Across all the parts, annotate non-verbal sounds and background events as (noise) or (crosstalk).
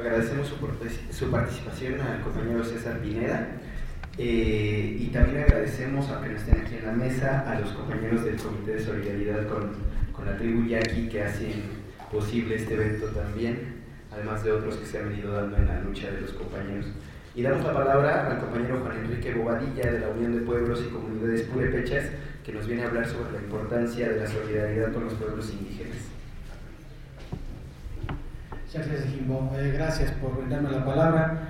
agradecemos su, participación al compañero César Pineda eh, y también agradecemos, aunque no estén aquí en la mesa, a los compañeros del Comité de Solidaridad con, con la tribu Yaqui que hacen posible este evento también, además de otros que se han venido dando en la lucha de los compañeros. Y damos la palabra al compañero Juan Enrique Bobadilla de la Unión de Pueblos y Comunidades Purépechas, que nos viene a hablar sobre la importancia de la solidaridad con los pueblos indígenas. Muchas gracias, Jimbo. Eh, gracias por darme la palabra.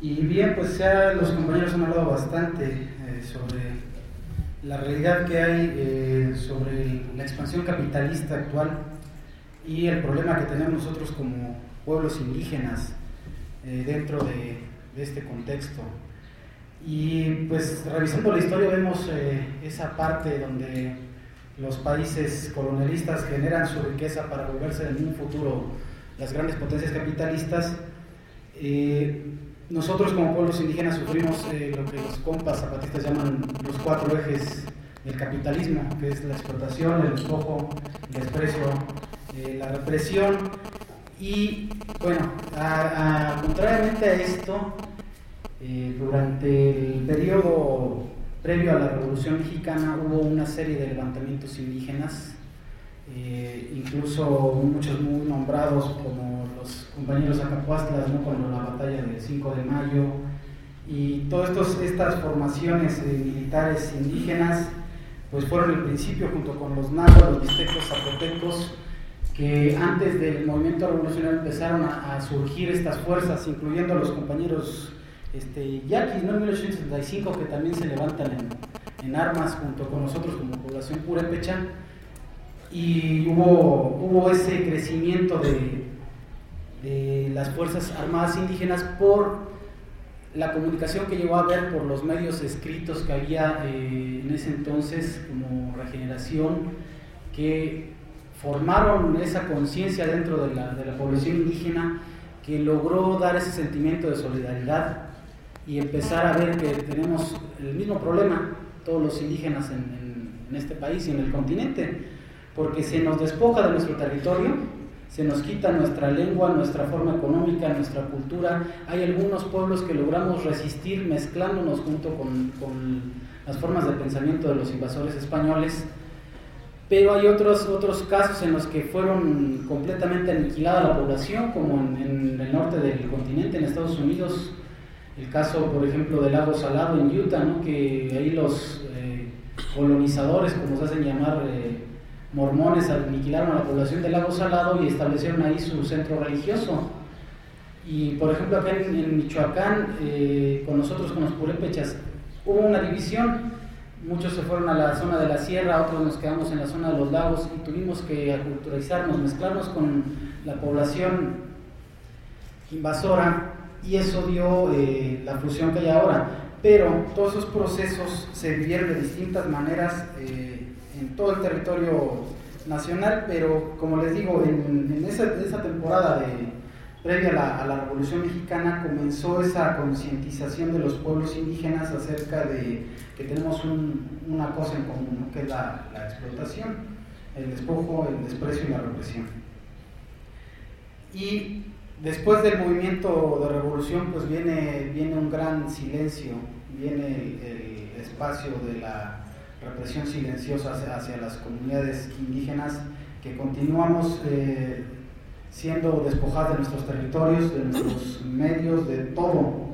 Y bien, pues ya los compañeros han hablado bastante eh, sobre la realidad que hay eh, sobre la expansión capitalista actual y el problema que tenemos nosotros como pueblos indígenas dentro de de este contexto. Y pues revisando la historia vemos esa parte donde los países colonialistas generan su riqueza para volverse en un futuro las grandes potencias capitalistas. Eh, nosotros como pueblos indígenas sufrimos eh, lo que los compas zapatistas llaman los cuatro ejes del capitalismo, que es la explotación, el despojo, el desprecio, la represión y bueno, contrariamente a esto, eh, durante el periodo previo a la Revolución Mexicana hubo una serie de levantamientos indígenas, eh, incluso muchos muy nombrados como los compañeros Acapuastlas, ¿no? cuando la batalla del 5 de mayo, y todas estas formaciones eh, militares indígenas pues fueron el principio junto con los náhuatl, los mixtecos, zapotecos, que antes del movimiento revolucionario empezaron a, surgir estas fuerzas, incluyendo los compañeros este, yaquis, ¿no? en 1865, que también se levantan en, armas junto con nosotros como población purépecha, y hubo, hubo ese crecimiento de, de las Fuerzas Armadas Indígenas por la comunicación que llegó a haber por los medios escritos que había eh, en ese entonces como regeneración, que formaron esa conciencia dentro de la, de la, población indígena que logró dar ese sentimiento de solidaridad y empezar a ver que tenemos el mismo problema, todos los indígenas en, en, este país y en el continente, porque se nos despoja de nuestro territorio, se nos quita nuestra lengua, nuestra forma económica, nuestra cultura. Hay algunos pueblos que logramos resistir mezclándonos junto con, con las formas de pensamiento de los invasores españoles pero hay otros, otros casos en los que fueron completamente aniquilada la población, como en, el norte del continente, en Estados Unidos, el caso, por ejemplo, del lago Salado en Utah, ¿no? que ahí los eh, colonizadores, como se hacen llamar, eh, mormones, aniquilaron a la población del lago Salado y establecieron ahí su centro religioso. Y, por ejemplo, acá en, Michoacán, eh, con nosotros, con los purépechas, hubo una división Muchos se fueron a la zona de la sierra, otros nos quedamos en la zona de los lagos y tuvimos que aculturizarnos, mezclarnos con la población invasora y eso dio eh, la fusión que hay ahora. Pero todos esos procesos se vivieron de distintas maneras eh, todo el territorio nacional, pero como les digo, en, esa, esa temporada de previa a la, Revolución Mexicana comenzó esa concientización de los pueblos indígenas acerca de que tenemos una cosa en común, que es la, explotación, el despojo, el desprecio y la represión. Y después del movimiento de revolución, pues viene, viene un gran silencio, viene el, espacio de la represión silenciosa hacia, las comunidades indígenas que continuamos eh, siendo despojadas de nuestros territorios, de nuestros (coughs) medios, de todo.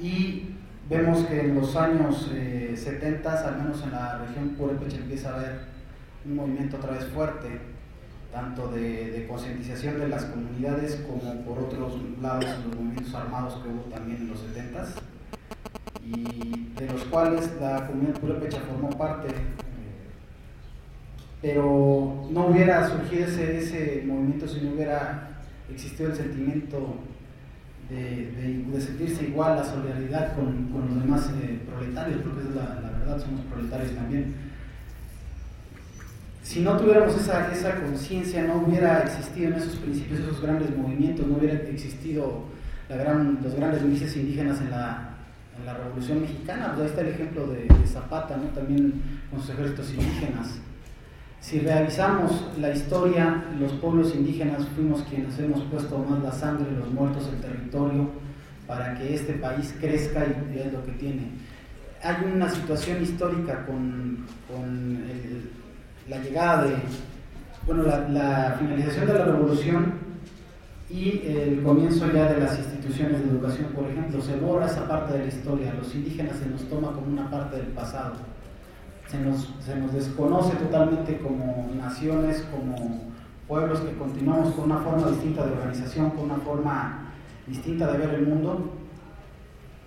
Y vemos que en los años 70, eh, al menos en la región Purépecha, empieza a haber un movimiento otra vez fuerte, tanto de, concientización de las comunidades como por otros lados los movimientos armados que hubo también en los 70 de los cuales la comunidad Purépecha formó parte pero no hubiera surgido ese, ese movimiento si no hubiera existido el sentimiento de, de, sentirse igual, la solidaridad con, con los demás eh, proletarios, porque es la, la, verdad, somos proletarios también. Si no tuviéramos esa, esa conciencia, no hubiera existido en esos principios, esos grandes movimientos, no hubiera existido la gran, los grandes milicias indígenas en la, en la Revolución Mexicana. Pues ahí está el ejemplo de, de Zapata, ¿no? también con sus ejércitos indígenas Si realizamos la historia, los pueblos indígenas fuimos quienes hemos puesto más la sangre, los muertos, el territorio, para que este país crezca y vea lo que tiene. Hay una situación histórica con, la llegada de, bueno, la, finalización de la revolución y el comienzo ya de las instituciones de educación, por ejemplo, se borra esa parte de la historia, los indígenas se nos toma como una parte del pasado, se nos, se nos desconoce totalmente como naciones, como pueblos que continuamos con una forma distinta de organización, con una forma distinta de ver el mundo.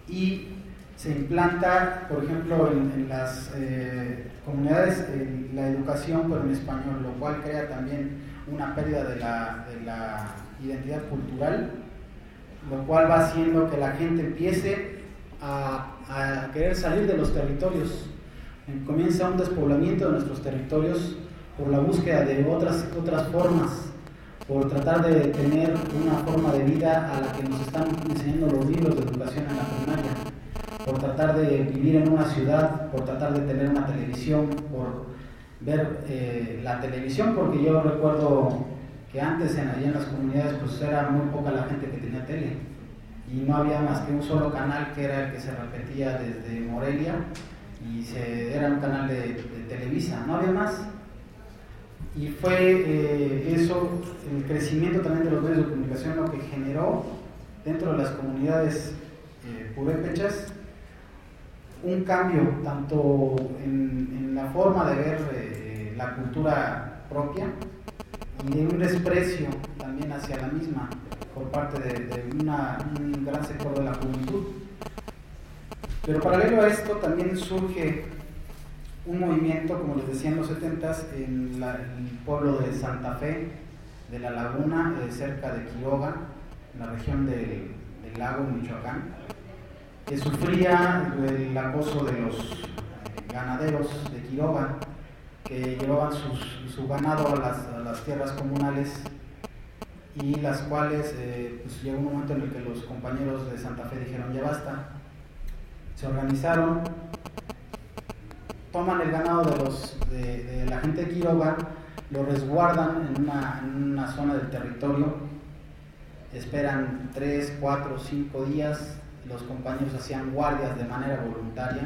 Y se implanta, por ejemplo, en, las eh, comunidades la educación, pero en español, lo cual crea también una pérdida de la, de la identidad cultural, lo cual va haciendo que la gente empiece a, a querer salir de los territorios. Comienza un despoblamiento de nuestros territorios por la búsqueda de otras, otras formas por tratar de tener una forma de vida a la que nos están enseñando los libros de educación en la primaria, por tratar de vivir en una ciudad, por tratar de tener una televisión, por ver eh, la televisión, porque yo recuerdo que antes en, allá en las comunidades pues era muy poca la gente que tenía tele. Y no había más que un solo canal que era el que se repetía desde Morelia y se, era un canal de, de Televisa, no había más. Y fue eh, eso, el crecimiento también de los medios de comunicación, lo que generó dentro de las comunidades eh, purépechas un cambio tanto en, la forma de ver eh, la cultura propia y de un desprecio también hacia la misma por parte de, un gran sector de la juventud. Pero paralelo a esto también surge un movimiento, como les decía en los 70 en, el pueblo de Santa Fe, de la Laguna, eh, cerca de Quiroga, en la región del, lago Michoacán, que sufría el acoso de los eh, ganaderos de Quiroga, llevaban su ganado a las, tierras comunales y las cuales eh, pues llegó un momento en el que los compañeros de Santa Fe dijeron ya basta, se organizaron toman el ganado de, los, de, la gente de Quiroga, lo resguardan en una, zona del territorio, esperan 3, 4, 5 días, los compañeros hacían guardias de manera voluntaria,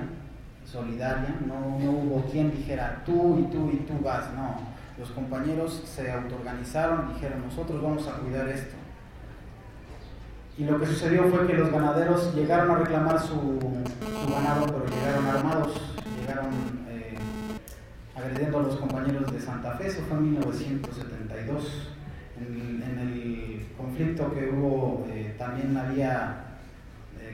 solidaria, no, no hubo quien dijera tú y tú y tú vas, no, los compañeros se autoorganizaron dijeron nosotros vamos a cuidar esto. Y lo que sucedió fue que los ganaderos llegaron a reclamar su, su ganado, pero llegaron armados llegaron eh, agrediendo a los compañeros de Santa Fe, eso fue en 1972. En, el conflicto que hubo eh, también había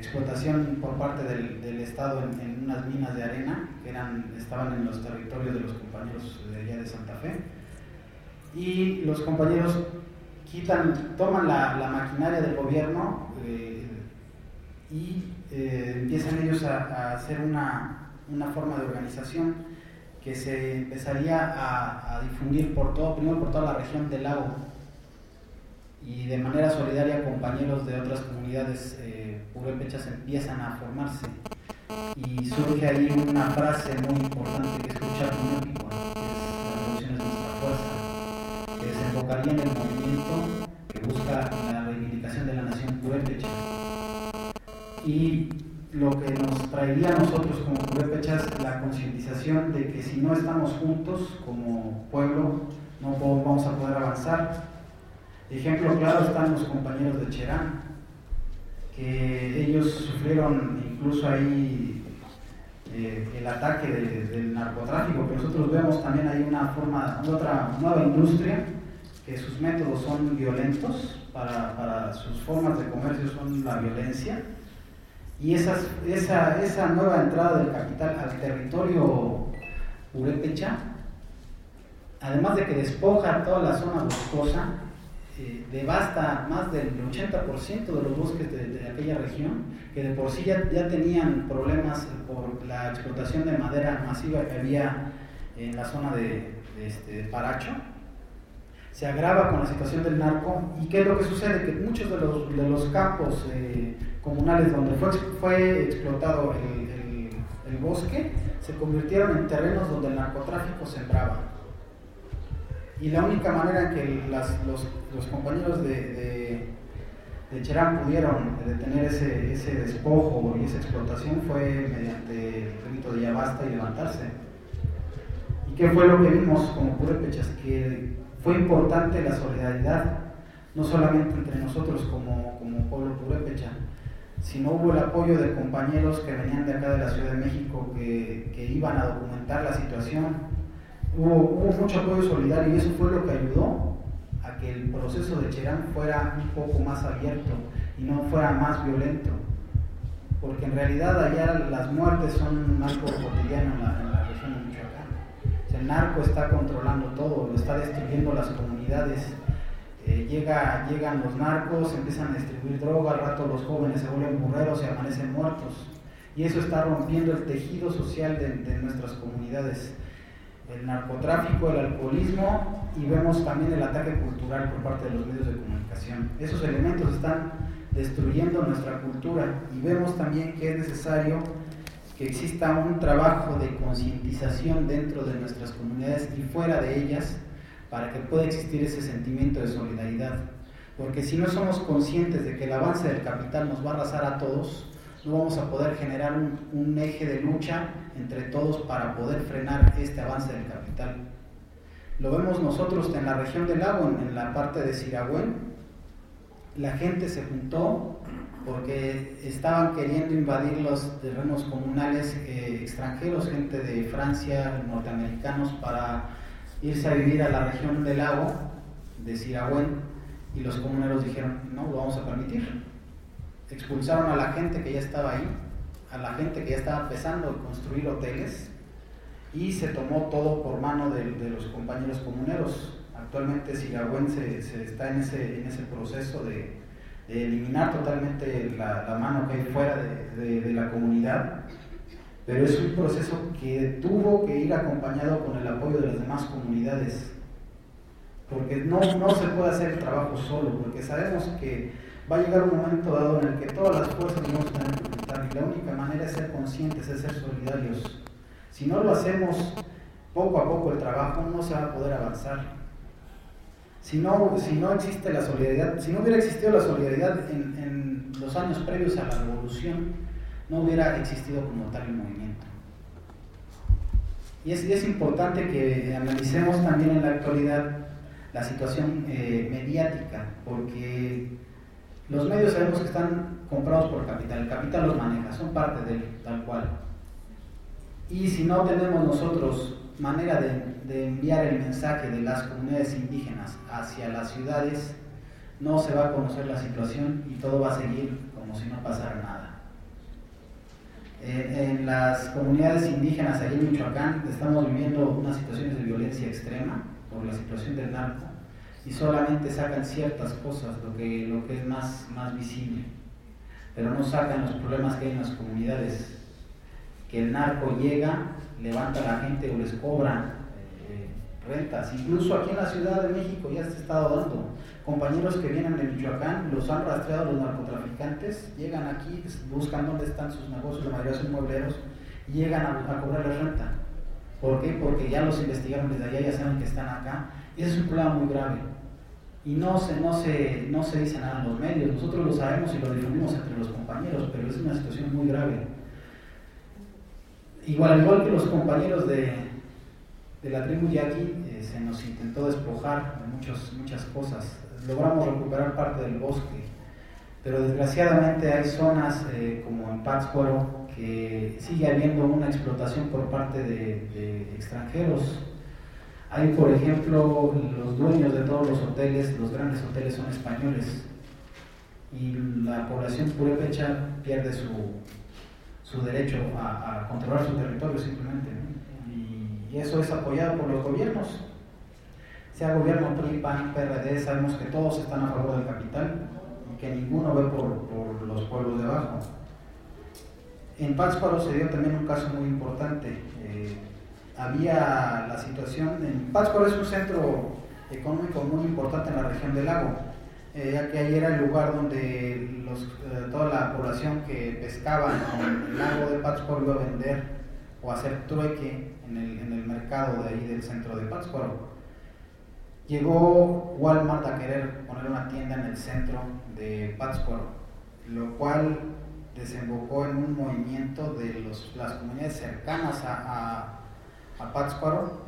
explotación por parte del, Estado en, unas minas de arena que eran, estaban en los territorios de los compañeros de allá de Santa Fe. Y los compañeros quitan, toman la, maquinaria del gobierno eh, y empiezan ellos a hacer una, una forma de organización que se empezaría a, difundir por todo, primero por toda la región del lago y de manera solidaria compañeros de otras comunidades eh, purépechas empiezan a formarse y surge ahí una frase muy importante que escucha con épico, que es la revolución es nuestra fuerza, que desembocaría en el movimiento que busca la reivindicación de la nación purépecha. Y lo que nos traería a nosotros como purépechas la concientización de que si no estamos juntos como pueblo, no vamos a poder avanzar. Ejemplo claro están los compañeros de Cherán, que ellos sufrieron incluso ahí eh, el ataque del narcotráfico, pero nosotros vemos también hay una forma, otra nueva industria, que sus métodos son violentos, para, sus formas de comercio son la violencia y esa, esa nueva entrada del capital al territorio purépecha, además de que despoja toda la zona boscosa, eh, devasta más del 80% de los bosques de, aquella región, que de por sí ya, tenían problemas por la explotación de madera masiva que había en la zona de, este, Paracho, se agrava con la situación del narco. ¿Y qué es lo que sucede? Que muchos de los, de los campos eh, comunales donde fue, fue explotado el, el, bosque se convirtieron en terrenos donde el narcotráfico sembraba. Y la única manera que los, compañeros de, de, Cherán pudieron detener ese, ese despojo y esa explotación fue mediante el grito de ya basta y levantarse. ¿Y qué fue lo que vimos como purépechas? Que fue importante la solidaridad, no solamente entre nosotros como, como pueblo purépecha, sino hubo el apoyo de compañeros que venían de acá de la Ciudad de México que, que iban a documentar la situación Hubo, mucho apoyo solidario y eso fue lo que ayudó a que el proceso de Cherán fuera un poco más abierto y no fuera más violento. Porque en realidad allá las muertes son algo cotidiano en la, región de Michoacán. el narco está controlando todo, está destruyendo las comunidades. Eh, llega, llegan los narcos, empiezan a distribuir droga, al rato los jóvenes se vuelven burreros y amanecen muertos. Y eso está rompiendo el tejido social de nuestras comunidades el narcotráfico, el alcoholismo y vemos también el ataque cultural por parte de los medios de comunicación. Esos elementos están destruyendo nuestra cultura y vemos también que es necesario que exista un trabajo de concientización dentro de nuestras comunidades y fuera de ellas para que pueda existir ese sentimiento de solidaridad. Porque si no somos conscientes de que el avance del capital nos va a arrasar a todos, no vamos a poder generar un, eje de lucha entre todos para poder frenar este avance del capital. Lo vemos nosotros en la región del lago, en, la parte de Siragüen. La gente se juntó porque estaban queriendo invadir los terrenos comunales eh, extranjeros, gente de Francia, norteamericanos, para irse a vivir a la región del lago de Siragüen y los comuneros dijeron, no lo vamos a permitir expulsaron a la gente que ya estaba ahí, a la gente que ya estaba empezando a construir hoteles y se tomó todo por mano de, los compañeros comuneros. Actualmente Sigagüen se, está en ese, en ese proceso de, eliminar totalmente la, mano que hay fuera de, la comunidad, pero es un proceso que tuvo que ir acompañado con el apoyo de las demás comunidades, porque no, no se puede hacer el trabajo solo, porque sabemos que va a llegar un momento dado en el que todas las fuerzas vamos a tener y la única manera es ser conscientes, es ser solidarios. Si no lo hacemos poco a poco el trabajo, no se va a poder avanzar. Si no, si no existe la solidaridad, si no hubiera existido la solidaridad en, en los años previos a la revolución, no hubiera existido como tal el movimiento. Y es, es importante que analicemos también en la actualidad la situación eh, mediática, porque los medios sabemos que están comprados por capital, el capital los maneja, son parte de él, tal cual. Y si no tenemos nosotros manera de, enviar el mensaje de las comunidades indígenas hacia las ciudades, no se va a conocer la situación y todo va a seguir como si no pasara nada. en las comunidades indígenas allí en Michoacán estamos viviendo unas situaciones de violencia extrema por la situación del narco y solamente sacan ciertas cosas, lo que, lo que es más, más visible, pero no sacan los problemas que hay en las comunidades, que el narco llega, levanta a la gente o les cobra eh, rentas, incluso aquí en la Ciudad de México ya se ha estado dando, compañeros que vienen de Michoacán, los han rastreado los narcotraficantes, llegan aquí, buscan dónde están sus negocios, la mayoría son muebleros, y llegan a, a cobrar la renta. ¿Por qué? Porque ya los investigaron desde allá, ya saben que están acá. Y ese es un problema muy grave y no se, no, se, no se dice nada en los medios. Nosotros lo sabemos y lo difundimos entre los compañeros, pero es una situación muy grave. Igual, igual que los compañeros de, de la tribu Yaqui, eh, se nos intentó despojar de muchos, muchas cosas. Logramos recuperar parte del bosque, pero desgraciadamente hay zonas eh, como en Pátzcuaro que sigue habiendo una explotación por parte de, de extranjeros hay, por ejemplo, los dueños de todos los hoteles, los grandes hoteles son españoles y la población purépecha pierde su, su derecho a, controlar su territorio simplemente. Y, eso es apoyado por los gobiernos. Sea gobierno PRI, PAN, PRD, sabemos que todos están a favor del capital y que ninguno ve por, por los pueblos de abajo. En Pátzcuaro se dio también un caso muy importante. Eh, había la situación, en Pátzcuaro es un centro económico muy importante en la región del lago, eh, ya que ahí era el lugar donde los, eh, toda la población que pescaba en el lago de Pátzcuaro iba a vender o hacer trueque en el, en el mercado de ahí del centro de Pátzcuaro. llegó Walmart a querer poner una tienda en el centro de Pátzcuaro, lo cual desembocó en un movimiento de los, las comunidades cercanas a, a, a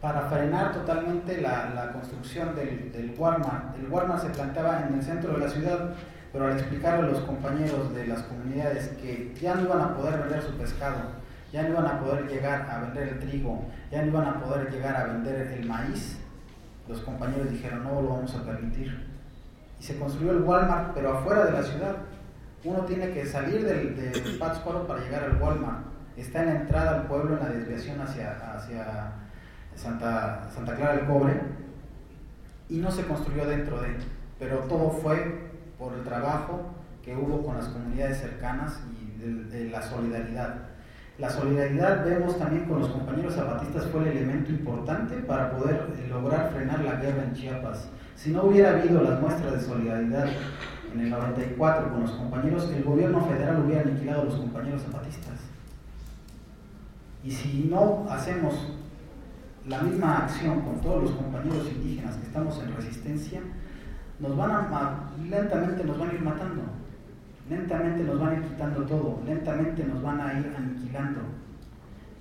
para frenar totalmente la, construcción del, del, Walmart. El Walmart se planteaba en el centro de la ciudad, pero al explicarle a los compañeros de las comunidades que ya no iban a poder vender su pescado, ya no iban a poder llegar a vender el trigo, ya no iban a poder llegar a vender el maíz, los compañeros dijeron no lo vamos a permitir. Y se construyó el Walmart, pero afuera de la ciudad. Uno tiene que salir del, de Pátzcuaro para llegar al Walmart. Está en la entrada al pueblo, en la desviación hacia, hacia Santa, Santa Clara del Cobre, y no se construyó dentro de, pero todo fue por el trabajo que hubo con las comunidades cercanas y de, la solidaridad. La solidaridad, vemos también con los compañeros zapatistas, fue el elemento importante para poder lograr frenar la guerra en Chiapas. Si no hubiera habido las muestras de solidaridad en el 94 con los compañeros, el gobierno federal hubiera aniquilado a los compañeros zapatistas. Y si no hacemos la misma acción con todos los compañeros indígenas que estamos en resistencia, lentamente nos van a ir matando, lentamente nos van a ir quitando todo, lentamente nos van a ir aniquilando.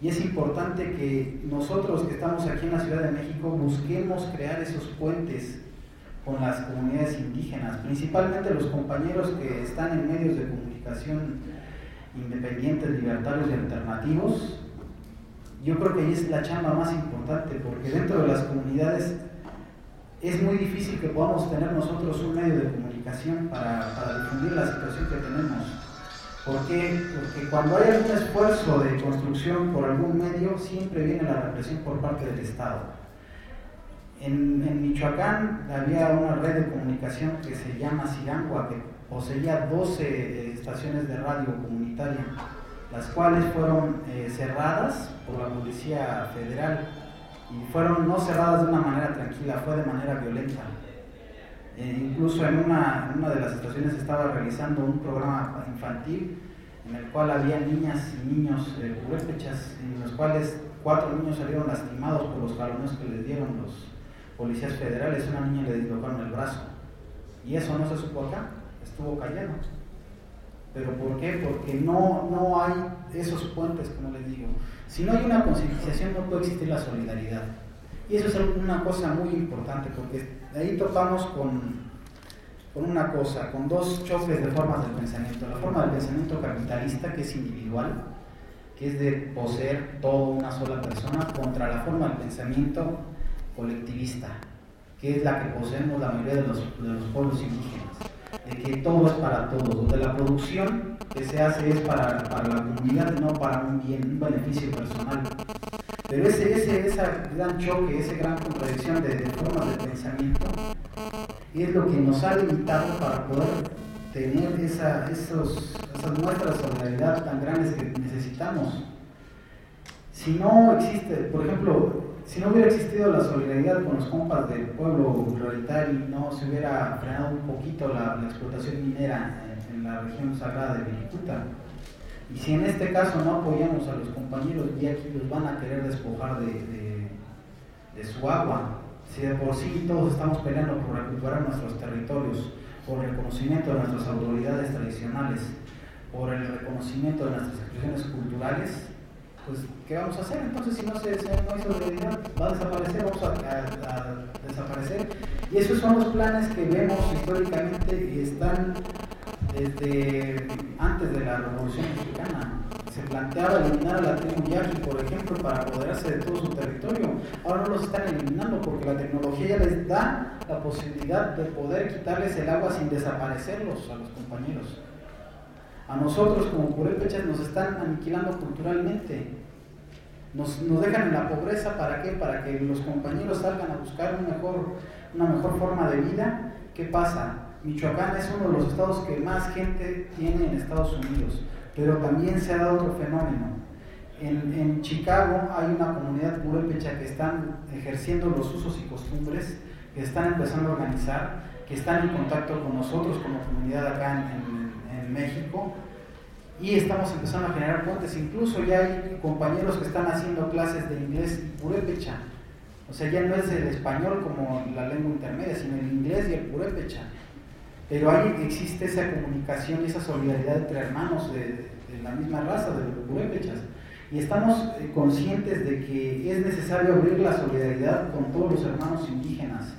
Y es importante que nosotros que estamos aquí en la Ciudad de México busquemos crear esos puentes con las comunidades indígenas, principalmente los compañeros que están en medios de comunicación independientes, libertarios y alternativos, yo creo que ahí es la chamba más importante, porque dentro de las comunidades es muy difícil que podamos tener nosotros un medio de comunicación para, para difundir la situación que tenemos. ¿Por qué? Porque cuando hay algún esfuerzo de construcción por algún medio, siempre viene la represión por parte del Estado. En, en, Michoacán había una red de comunicación que se llama Cirangua, que poseía 12 estaciones de radio comunitaria las cuales fueron eh, cerradas por la Policía Federal y fueron no cerradas de una manera tranquila, fue de manera violenta. Eh, incluso en una, una, de las estaciones estaba realizando un programa infantil en el cual había niñas y niños eh, en los cuales cuatro niños salieron lastimados por los jalones que les dieron los policías federales, una niña le dislocaron el brazo. Y eso no se supo acá, estuvo callado. ¿Pero por qué? Porque no, no hay esos puentes, como les digo. Si no hay una concientización, no puede existir la solidaridad. Y eso es una cosa muy importante, porque ahí topamos con, con una cosa, con dos choques de formas del pensamiento. La forma del pensamiento capitalista, que es individual, que es de poseer todo una sola persona, contra la forma del pensamiento colectivista, que es la que poseemos la mayoría de los, de los pueblos indígenas de que todo es para todos, donde la producción que se hace es para, para la comunidad, no para un bien, un beneficio personal. Pero ese, ese, ese gran choque, esa gran contradicción de, de formas de pensamiento es lo que nos ha limitado para poder tener esa, esos, esas muestras de solidaridad tan grandes que necesitamos. Si no existe, por ejemplo, si no hubiera existido la solidaridad con los compas del pueblo ruralitario y no se hubiera frenado un poquito la, la explotación minera en, la región sagrada de Viricuta, y si en este caso no apoyamos a los compañeros y aquí los van a querer despojar de, de, de su agua, si de por sí todos estamos peleando por recuperar nuestros territorios, por el reconocimiento de nuestras autoridades tradicionales, por el reconocimiento de nuestras expresiones culturales, pues, ¿qué vamos a hacer? Entonces, si no, se, se no hay solidaridad, va a desaparecer, vamos a, a, desaparecer. Y esos son los planes que vemos históricamente y están desde antes de la Revolución Mexicana. Se planteaba eliminar a la tribu por ejemplo, para apoderarse de todo su territorio. Ahora no los están eliminando porque la tecnología ya les da la posibilidad de poder quitarles el agua sin desaparecerlos a los compañeros. A nosotros como purépechas nos están aniquilando culturalmente. Nos, nos, dejan en la pobreza, ¿para qué? Para que los compañeros salgan a buscar un mejor, una mejor forma de vida. ¿Qué pasa? Michoacán es uno de los estados que más gente tiene en Estados Unidos, pero también se ha dado otro fenómeno. En, en Chicago hay una comunidad purépecha que están ejerciendo los usos y costumbres, que están empezando a organizar, que están en contacto con nosotros como comunidad acá en, en México y estamos empezando a generar puentes. Incluso ya hay compañeros que están haciendo clases de inglés purépecha. O sea, ya no es el español como la lengua intermedia, sino el inglés y el purépecha. Pero ahí existe esa comunicación y esa solidaridad entre hermanos de, la misma raza, de los purépechas. Y estamos eh, conscientes de que es necesario abrir la solidaridad con todos los hermanos indígenas,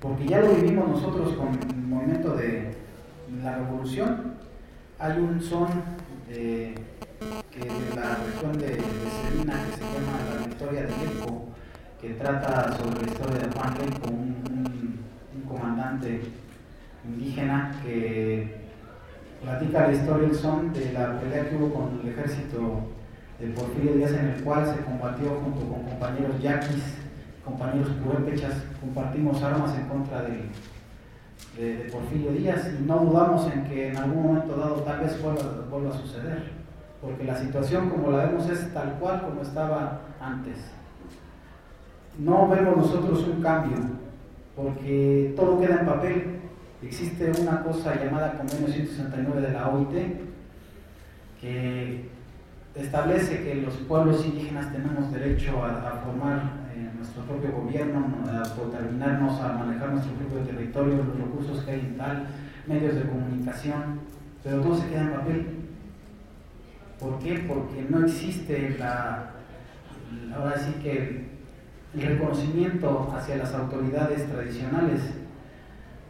porque ya lo vivimos nosotros con el momento de la revolución. Hay un son de, que la región de, de que se llama La Victoria de Yeco, que trata sobre la historia de Juan Leco, un, un comandante indígena que platica la historia del son de la pelea que hubo con el ejército de Porfirio Díaz en el cual se combatió junto con compañeros yaquis, compañeros purépechas, compartimos armas en contra de, de, Porfirio Díaz y no dudamos en que en algún momento dado tal vez vuelva, a suceder, porque la situación como la vemos es tal cual como estaba antes. No vemos nosotros un cambio, porque todo queda en papel, Existe una cosa llamada Convenio 169 de la OIT que establece que los pueblos indígenas tenemos derecho a, formar eh, nuestro propio gobierno, a determinarnos, a manejar nuestro propio territorio, los recursos que hay en tal, medios de comunicación, pero todo se queda en papel. ¿Por qué? Porque no existe la, ahora sí que el reconocimiento hacia las autoridades tradicionales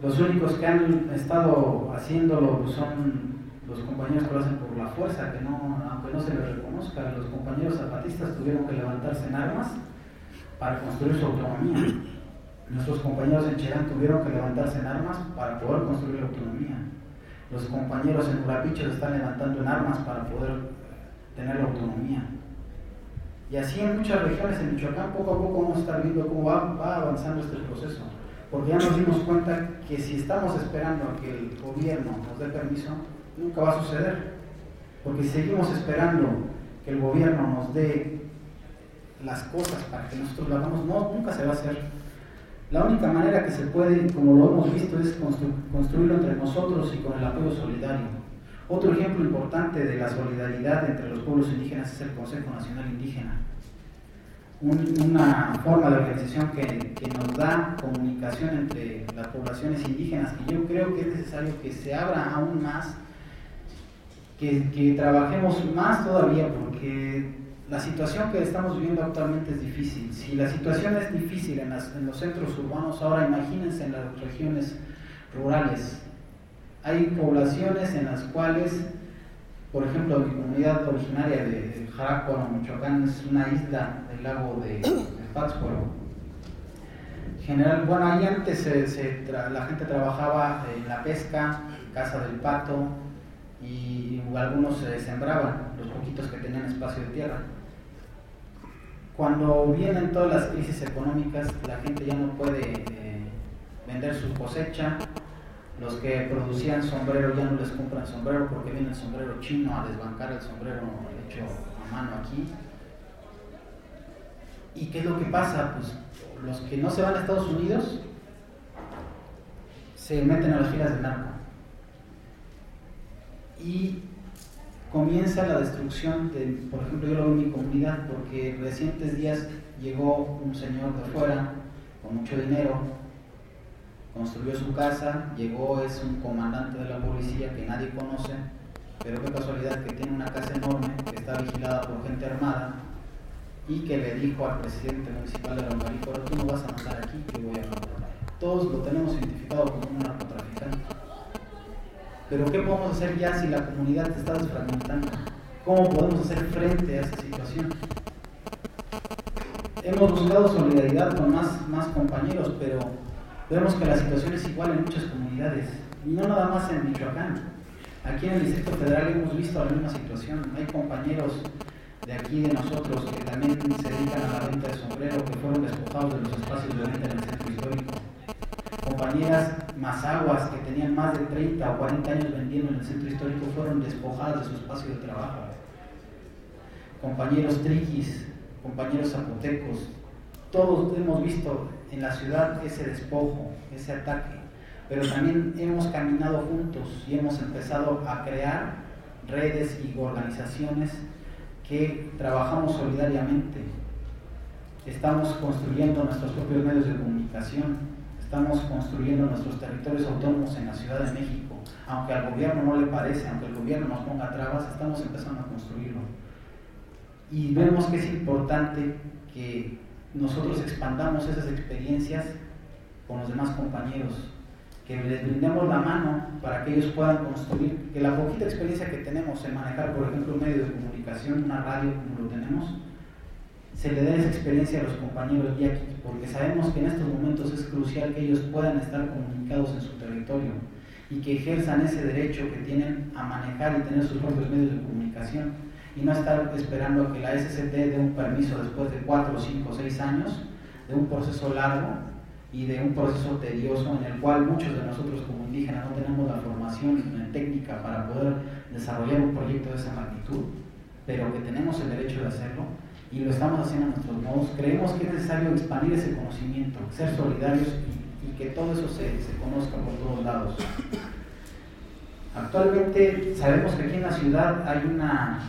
los únicos que han estado haciéndolo son los compañeros que lo hacen por la fuerza, que no, aunque no se les reconozca, los compañeros zapatistas tuvieron que levantarse en armas para construir su autonomía. Nuestros compañeros en Cherán tuvieron que levantarse en armas para poder construir la autonomía. Los compañeros en Urapicho se están levantando en armas para poder tener la autonomía. Y así en muchas regiones en Michoacán, poco a poco vamos a estar viendo cómo va, va avanzando este proceso porque ya nos dimos cuenta que si estamos esperando a que el gobierno nos dé permiso, nunca va a suceder. Porque si seguimos esperando que el gobierno nos dé las cosas para que nosotros lo hagamos, no, nunca se va a hacer. La única manera que se puede, como lo hemos visto, es construirlo entre nosotros y con el apoyo solidario. Otro ejemplo importante de la solidaridad entre los pueblos indígenas es el Consejo Nacional Indígena una forma de organización que, nos da comunicación entre las poblaciones indígenas, que yo creo que es necesario que se abra aún más, que, trabajemos más todavía, porque la situación que estamos viviendo actualmente es difícil. Si la situación es difícil en, en los centros urbanos, ahora imagínense en las regiones rurales. Hay poblaciones en las cuales por ejemplo, mi comunidad originaria de Jaracuaro, Michoacán, es una isla del lago de, Pátzcuaro. General, bueno, ahí antes la gente trabajaba en la pesca, caza del pato, y algunos se sembraban, los poquitos que tenían espacio de tierra. Cuando vienen todas las crisis económicas, la gente ya no puede eh, vender su cosecha, los que producían sombrero ya no les compran sombrero porque viene el sombrero chino a desbancar el sombrero hecho a mano aquí. ¿Y qué es lo que pasa? Pues los que no se van a Estados Unidos se meten a las filas de narco. Y comienza la destrucción de, por ejemplo, yo lo veo en mi comunidad, porque recientes días llegó un señor de fuera con mucho dinero construyó su casa, llegó, es un comandante de la policía que nadie conoce, pero qué casualidad que tiene una casa enorme, que está vigilada por gente armada, y que le dijo al presidente municipal de Lombarí, pero tú no vas a mandar aquí, que voy a mandar. Todos lo tenemos identificado como un narcotraficante. Pero ¿qué podemos hacer ya si la comunidad se está desfragmentando? ¿Cómo podemos hacer frente a esa situación? Hemos buscado solidaridad con más compañeros, pero Vemos que la situación es igual en muchas comunidades, y no nada más en Michoacán. Aquí en el Distrito Federal hemos visto la misma situación. Hay compañeros de aquí, de nosotros, que también se dedican a la venta de sombrero, que fueron despojados de los espacios de venta en el centro histórico. Compañeras mazaguas que tenían más de 30 o 40 años vendiendo en el centro histórico fueron despojadas de su espacio de trabajo. Compañeros triquis, compañeros zapotecos, todos hemos visto en la ciudad ese despojo, ese ataque, pero también hemos caminado juntos y hemos empezado a crear redes y organizaciones que trabajamos solidariamente. estamos construyendo nuestros propios medios de comunicación, estamos construyendo nuestros territorios autónomos en la Ciudad de México. Aunque al gobierno no le parece, aunque el gobierno nos ponga trabas, estamos empezando a construirlo. Y vemos que es importante que nosotros expandamos esas experiencias con los demás compañeros, que les brindemos la mano para que ellos puedan construir, que la poquita experiencia que tenemos en manejar, por ejemplo, un medio de comunicación, una radio como lo tenemos, se le dé esa experiencia a los compañeros aquí, porque sabemos que en estos momentos es crucial que ellos puedan estar comunicados en su territorio y que ejerzan ese derecho que tienen a manejar y tener sus propios medios de comunicación y no estar esperando a que la SCT dé un permiso después de 4, 5, 6 años de un proceso largo y de un proceso tedioso en el cual muchos de nosotros como indígenas no tenemos la formación técnica para poder desarrollar un proyecto de esa magnitud, pero que tenemos el derecho de hacerlo y lo estamos haciendo a nuestros modos. Creemos que es necesario expandir ese conocimiento, ser solidarios y, que todo eso se, se conozca por todos lados. Actualmente sabemos que aquí en la ciudad hay una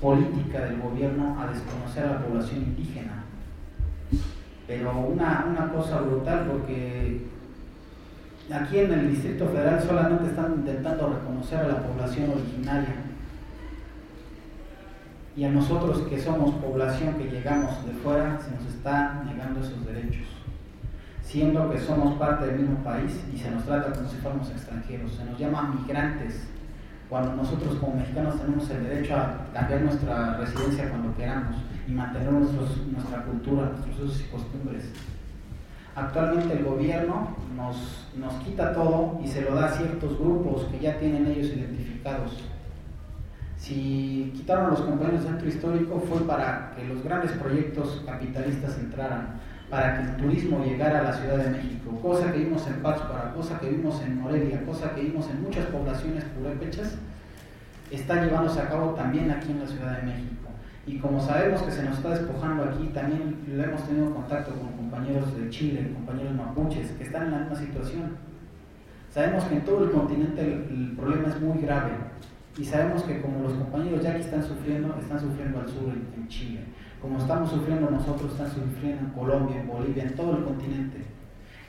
política del gobierno a desconocer a la población indígena pero una, una cosa brutal porque aquí en el Distrito Federal solamente están intentando reconocer a la población originaria y a nosotros que somos población que llegamos de fuera se nos está negando esos derechos, siendo que somos parte del mismo país y se nos trata como si fuéramos extranjeros, se nos llama migrantes, cuando nosotros como mexicanos tenemos el derecho a cambiar nuestra residencia cuando queramos y mantener nuestra cultura, nuestros usos y costumbres. Actualmente el gobierno nos, nos quita todo y se lo da a ciertos grupos que ya tienen ellos identificados. Si quitaron los compañeros del centro histórico fue para que los grandes proyectos capitalistas entraran, para que el turismo llegara a la Ciudad de México, cosa que vimos en Pátzcuaro, cosa que vimos en Morelia, cosa que vimos en muchas poblaciones purépechas, está llevándose a cabo también aquí en la Ciudad de México. Y como sabemos que se nos está despojando aquí, también lo hemos tenido contacto con compañeros de Chile, compañeros mapuches, que están en la misma situación. Sabemos que en todo el continente el, problema es muy grave y sabemos que como los compañeros ya aquí están sufriendo, están sufriendo al sur en, Chile. Como estamos sufriendo nosotros, están sufriendo en Colombia, en Bolivia, en todo el continente.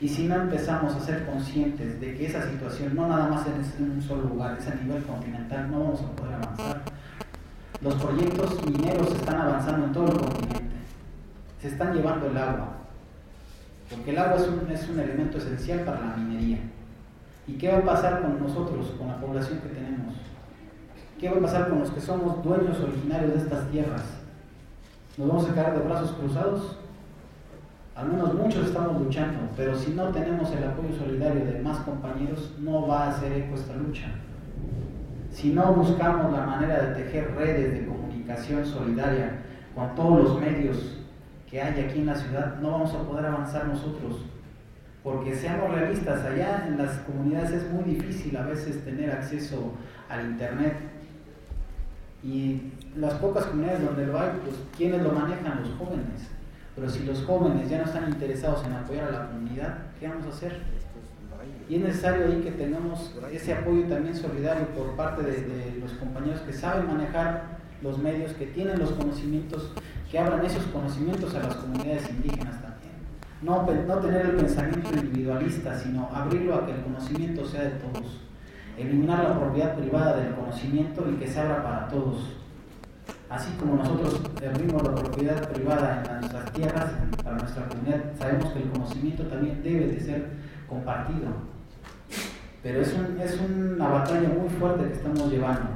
Y si no empezamos a ser conscientes de que esa situación no nada más es en un solo lugar, es a nivel continental, no vamos a poder avanzar. Los proyectos mineros están avanzando en todo el continente. Se están llevando el agua, porque el agua es un, es un elemento esencial para la minería. ¿Y qué va a pasar con nosotros, con la población que tenemos? ¿Qué va a pasar con los que somos dueños originarios de estas tierras? ¿Nos vamos a quedar de brazos cruzados? Al menos muchos estamos luchando, pero si no tenemos el apoyo solidario de más compañeros, no va a ser eco esta lucha. Si no buscamos la manera de tejer redes de comunicación solidaria con todos los medios que hay aquí en la ciudad, no vamos a poder avanzar nosotros. Porque seamos realistas, allá en las comunidades es muy difícil a veces tener acceso al Internet. Y las pocas comunidades donde lo hay, pues ¿quiénes lo manejan? Los jóvenes. Pero si los jóvenes ya no están interesados en apoyar a la comunidad, ¿qué vamos a hacer? Y es necesario ahí que tengamos ese apoyo también solidario por parte de, los compañeros que saben manejar los medios, que tienen los conocimientos, que abran esos conocimientos a las comunidades indígenas también. No, no tener el pensamiento individualista, sino abrirlo a que el conocimiento sea de todos. Eliminar la propiedad privada del conocimiento y que se abra para todos. Así como nosotros abrimos la propiedad privada en nuestras tierras, para nuestra comunidad, sabemos que el conocimiento también debe de ser compartido. Pero es, es una batalla muy fuerte que estamos llevando.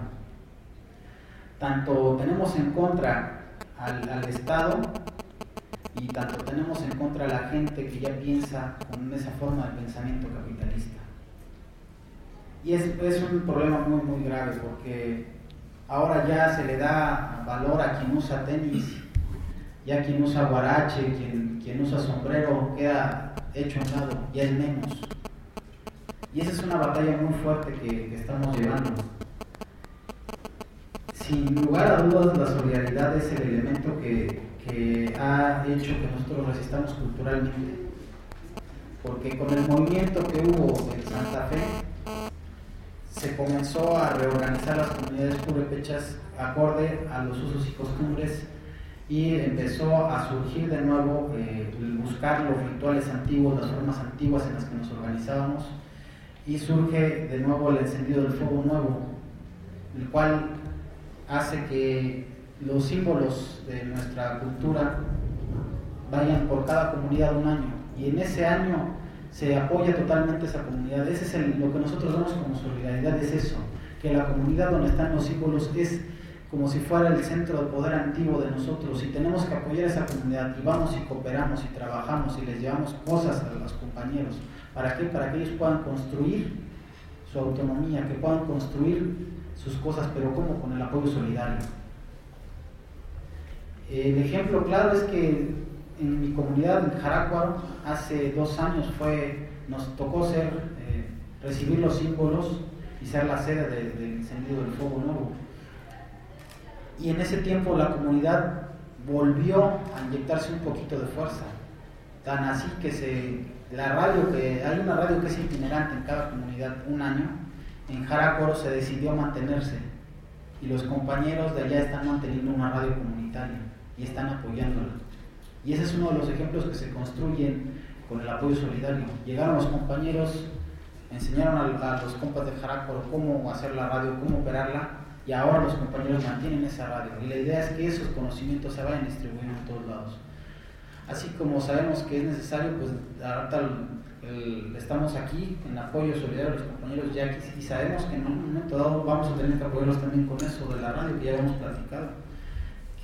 Tanto tenemos en contra al, Estado y tanto tenemos en contra a la gente que ya piensa con esa forma de pensamiento capitalista. Y es, es, un problema muy, muy grave porque ahora ya se le da valor a quien usa tenis, ya quien usa guarache, quien, quien usa sombrero queda hecho a un lado, ya es menos. Y esa es una batalla muy fuerte que, estamos llevando. Sin lugar a dudas, la solidaridad es el elemento que, que ha hecho que nosotros resistamos culturalmente. Porque con el movimiento que hubo en Santa Fe, se comenzó a reorganizar las comunidades purépechas acorde a los usos y costumbres y empezó a surgir de nuevo, eh, buscar los rituales antiguos, las formas antiguas en las que nos organizábamos y surge de nuevo el encendido del fuego nuevo, el cual hace que los símbolos de nuestra cultura vayan por cada comunidad un año. Y en ese año se apoya totalmente esa comunidad. Ese es lo que nosotros vemos como solidaridad, es eso, que la comunidad donde están los símbolos es como si fuera el centro de poder antiguo de nosotros y tenemos que apoyar a esa comunidad y vamos y cooperamos y trabajamos y les llevamos cosas a los compañeros. ¿Para qué? Para que ellos puedan construir su autonomía, que puedan construir sus cosas, pero como con el apoyo solidario. El ejemplo claro es que en mi comunidad, en Jaracuaro, hace dos años fue, nos tocó ser, eh, recibir los símbolos y ser la sede del encendido del fuego nuevo. Y en ese tiempo la comunidad volvió a inyectarse un poquito de fuerza. Tan así que se, la radio, que hay una radio que es itinerante en cada comunidad un año, en Jaracuaro se decidió mantenerse y los compañeros de allá están manteniendo una radio comunitaria y están apoyándola. Y ese es uno de los ejemplos que se construyen con el apoyo solidario. Llegaron los compañeros, enseñaron a, los compas de Jarácoro cómo hacer la radio, cómo operarla, y ahora los compañeros mantienen esa radio. Y la idea es que esos conocimientos se vayan distribuyendo en todos lados. Así como sabemos que es necesario, pues ahorita estamos aquí en apoyo solidario a los compañeros ya y sabemos que en un momento dado vamos a tener que apoyarlos también con eso de la radio que ya hemos platicado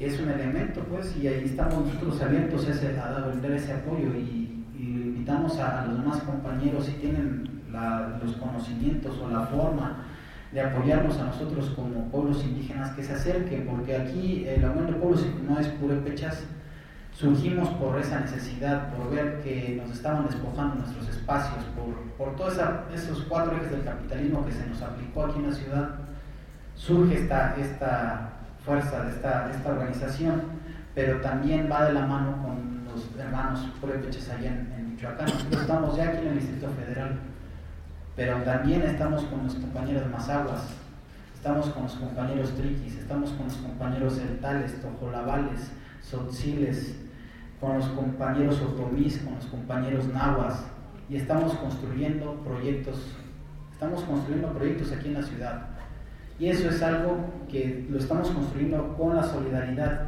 es un elemento, pues, y ahí estamos nosotros abiertos ese, a brindar ese apoyo y, invitamos a, los demás compañeros si tienen los conocimientos o la forma de apoyarnos a nosotros como pueblos indígenas que se acerquen, porque aquí el Unión de Pueblos no es purépechas, surgimos por esa necesidad, por ver que nos estaban despojando nuestros espacios, por, por todos esos cuatro ejes del capitalismo que se nos aplicó aquí en la ciudad, surge esta, esta fuerza de esta, esta organización, pero también va de la mano con los hermanos purépechas allá en, Michoacán. Nosotros estamos ya aquí en el Distrito Federal, pero también estamos con los compañeros Mazaguas, estamos con los compañeros Triquis, estamos con los compañeros Celtales, Tojolabales, Sotziles, con los compañeros Otomís, con los compañeros Nahuas, y estamos construyendo proyectos, estamos construyendo proyectos aquí en la ciudad. Y eso es algo que lo estamos construyendo con la solidaridad,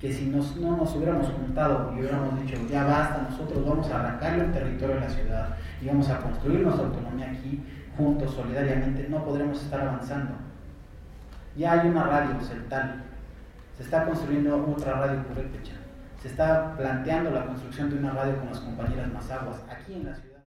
que si no nos hubiéramos juntado y hubiéramos dicho, ya basta, nosotros vamos a arrancar el territorio de la ciudad y vamos a construir nuestra autonomía aquí, juntos, solidariamente, no podremos estar avanzando. Ya hay una radio celtal, se está construyendo otra radio purépecha, se está planteando la construcción de una radio con las compañeras más aguas aquí en la ciudad.